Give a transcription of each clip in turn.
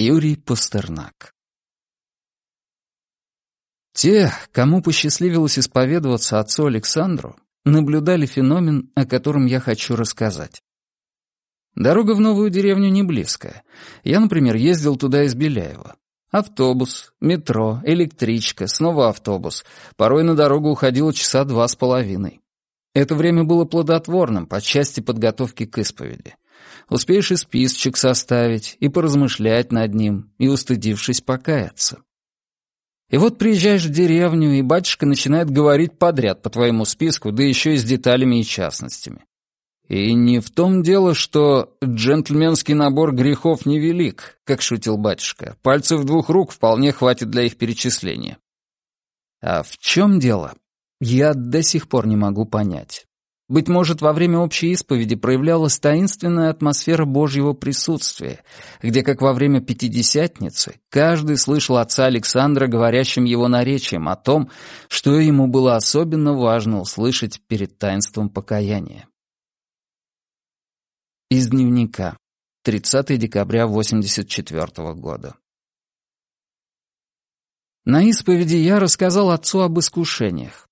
Юрий Пастернак Те, кому посчастливилось исповедоваться отцу Александру, наблюдали феномен, о котором я хочу рассказать. Дорога в новую деревню не близкая. Я, например, ездил туда из Беляева. Автобус, метро, электричка, снова автобус. Порой на дорогу уходило часа два с половиной. Это время было плодотворным по части подготовки к исповеди. Успеешь и списочек составить, и поразмышлять над ним, и, устыдившись, покаяться. И вот приезжаешь в деревню, и батюшка начинает говорить подряд по твоему списку, да еще и с деталями и частностями. И не в том дело, что джентльменский набор грехов невелик, как шутил батюшка. Пальцев двух рук вполне хватит для их перечисления. А в чем дело? Я до сих пор не могу понять. Быть может, во время общей исповеди проявлялась таинственная атмосфера Божьего присутствия, где, как во время Пятидесятницы, каждый слышал отца Александра говорящим его наречием о том, что ему было особенно важно услышать перед таинством покаяния. Из дневника. 30 декабря 84 года. На исповеди я рассказал отцу об искушениях.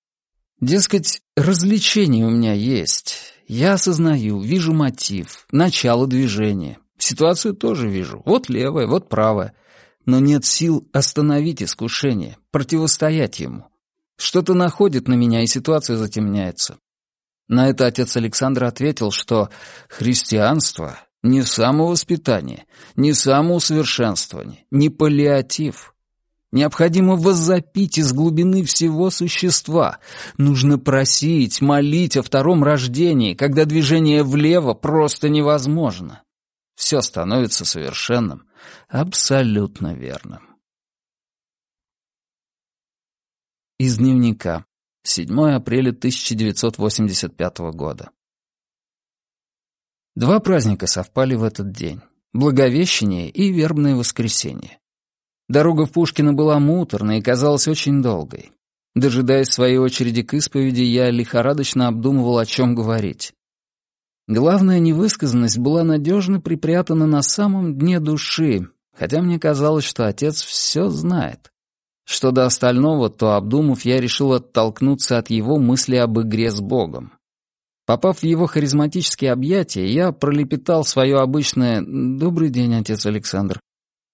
Дескать, развлечение у меня есть. Я осознаю, вижу мотив, начало движения. Ситуацию тоже вижу. Вот левая, вот правая. Но нет сил остановить искушение, противостоять ему. Что-то находит на меня, и ситуация затемняется. На это отец Александр ответил, что христианство — не самовоспитание, не самоусовершенствование, не паллиатив. Необходимо воззапить из глубины всего существа. Нужно просить, молить о втором рождении, когда движение влево просто невозможно. Все становится совершенным, абсолютно верным. Из дневника. 7 апреля 1985 года. Два праздника совпали в этот день. Благовещение и вербное воскресенье. Дорога в Пушкино была муторной и казалась очень долгой. Дожидаясь своей очереди к исповеди, я лихорадочно обдумывал, о чем говорить. Главная невысказанность была надежно припрятана на самом дне души, хотя мне казалось, что отец все знает. Что до остального, то, обдумав, я решил оттолкнуться от его мысли об игре с Богом. Попав в его харизматические объятия, я пролепетал свое обычное «Добрый день, отец Александр».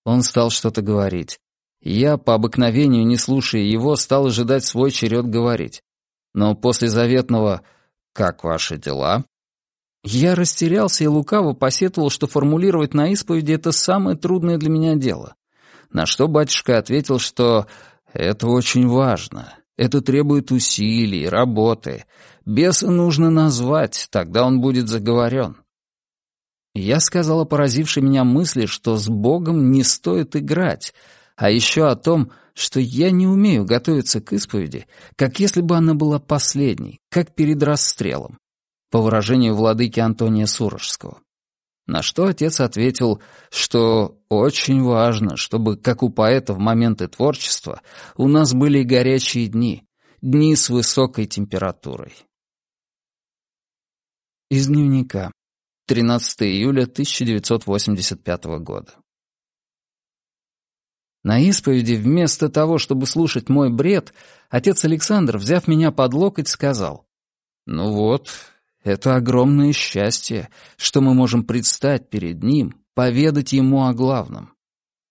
Он стал что-то говорить. Я, по обыкновению, не слушая его, стал ожидать свой черед говорить. Но после заветного «Как ваши дела?» Я растерялся и лукаво посетовал, что формулировать на исповеди — это самое трудное для меня дело. На что батюшка ответил, что «это очень важно, это требует усилий, работы. Беса нужно назвать, тогда он будет заговорен». Я сказал о поразившей меня мысли, что с Богом не стоит играть, а еще о том, что я не умею готовиться к исповеди, как если бы она была последней, как перед расстрелом, по выражению владыки Антония Сурожского. На что отец ответил, что очень важно, чтобы, как у поэта в моменты творчества, у нас были горячие дни, дни с высокой температурой. Из дневника. 13 июля 1985 года. На исповеди вместо того, чтобы слушать мой бред, отец Александр, взяв меня под локоть, сказал, «Ну вот, это огромное счастье, что мы можем предстать перед Ним, поведать Ему о главном.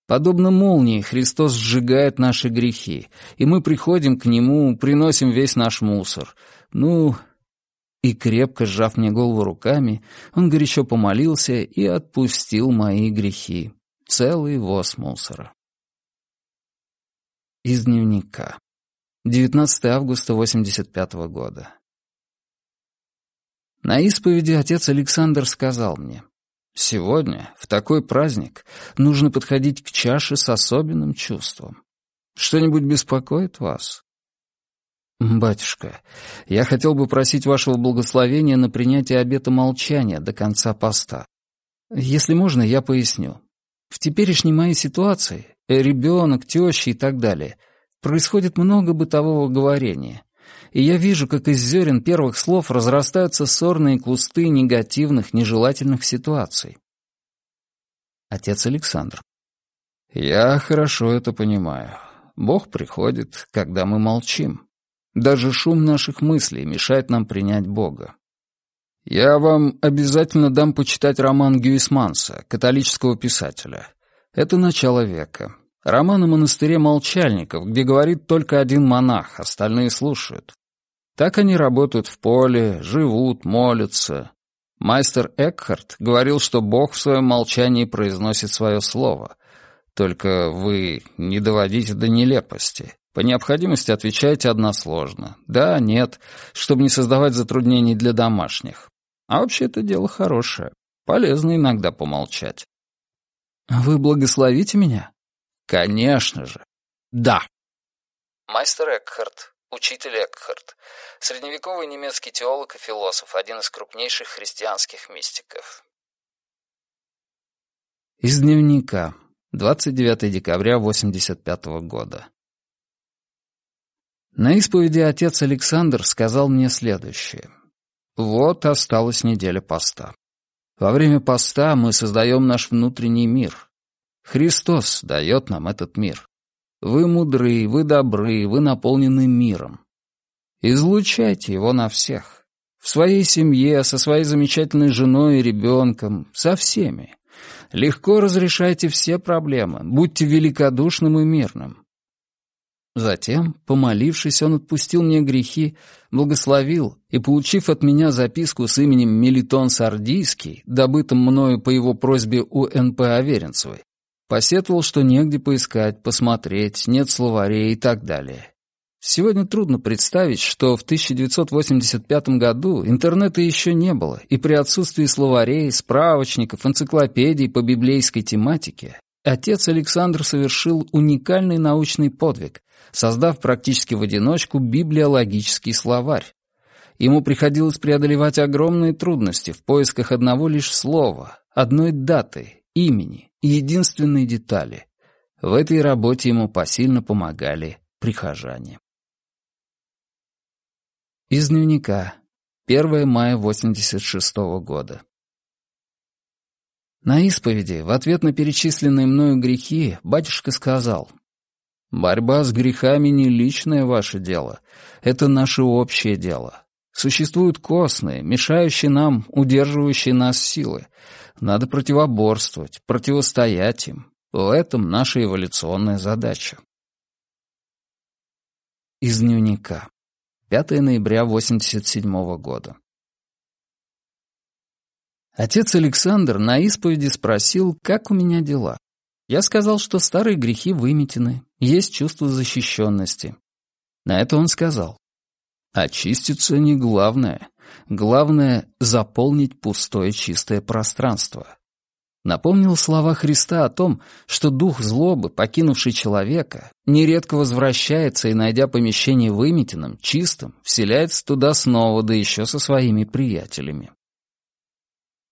Подобно молнии Христос сжигает наши грехи, и мы приходим к Нему, приносим весь наш мусор. Ну, и крепко сжав мне голову руками, он горячо помолился и отпустил мои грехи. Целый воз мусора. Из дневника. 19 августа 85 года. На исповеди отец Александр сказал мне, «Сегодня, в такой праздник, нужно подходить к чаше с особенным чувством. Что-нибудь беспокоит вас?» «Батюшка, я хотел бы просить вашего благословения на принятие обета молчания до конца поста. Если можно, я поясню. В теперешней моей ситуации, ребенок, теща и так далее, происходит много бытового говорения и я вижу, как из зерен первых слов разрастаются сорные кусты негативных, нежелательных ситуаций. Отец Александр. Я хорошо это понимаю. Бог приходит, когда мы молчим. Даже шум наших мыслей мешает нам принять Бога. Я вам обязательно дам почитать роман Гюисманса, католического писателя. Это начало века. Роман о монастыре молчальников, где говорит только один монах, остальные слушают. Так они работают в поле, живут, молятся. Майстер Экхарт говорил, что Бог в своем молчании произносит свое слово. Только вы не доводите до нелепости. По необходимости отвечайте односложно. Да, нет, чтобы не создавать затруднений для домашних. А вообще это дело хорошее. Полезно иногда помолчать. «Вы благословите меня?» «Конечно же. Да». Майстер Экхарт, учитель Экхарт, средневековый немецкий теолог и философ, один из крупнейших христианских мистиков. Из дневника. 29 декабря 85 года. На исповеди отец Александр сказал мне следующее. Вот осталась неделя поста. Во время поста мы создаем наш внутренний мир. Христос дает нам этот мир. Вы мудры, вы добры, вы наполнены миром. Излучайте его на всех. В своей семье, со своей замечательной женой и ребенком, со всеми. Легко разрешайте все проблемы, будьте великодушным и мирным. Затем, помолившись, он отпустил мне грехи, благословил и, получив от меня записку с именем Мелитон Сардийский, добытым мною по его просьбе у Н.П. Аверинцевой, посетовал, что негде поискать, посмотреть, нет словарей и так далее. Сегодня трудно представить, что в 1985 году интернета еще не было, и при отсутствии словарей, справочников, энциклопедий по библейской тематике отец Александр совершил уникальный научный подвиг, создав практически в одиночку библиологический словарь. Ему приходилось преодолевать огромные трудности в поисках одного лишь слова, одной даты, имени, единственной детали. В этой работе ему посильно помогали прихожане. Из дневника. 1 мая 86 -го года. На исповеди, в ответ на перечисленные мною грехи, батюшка сказал, Борьба с грехами не личное ваше дело. Это наше общее дело. Существуют костные, мешающие нам, удерживающие нас силы. Надо противоборствовать, противостоять им. В этом наша эволюционная задача. Из дневника. 5 ноября 87 года. Отец Александр на исповеди спросил, как у меня дела. Я сказал, что старые грехи выметены, есть чувство защищенности. На это он сказал, очиститься не главное. Главное — заполнить пустое чистое пространство. Напомнил слова Христа о том, что дух злобы, покинувший человека, нередко возвращается и, найдя помещение выметенным, чистым, вселяется туда снова, да еще со своими приятелями.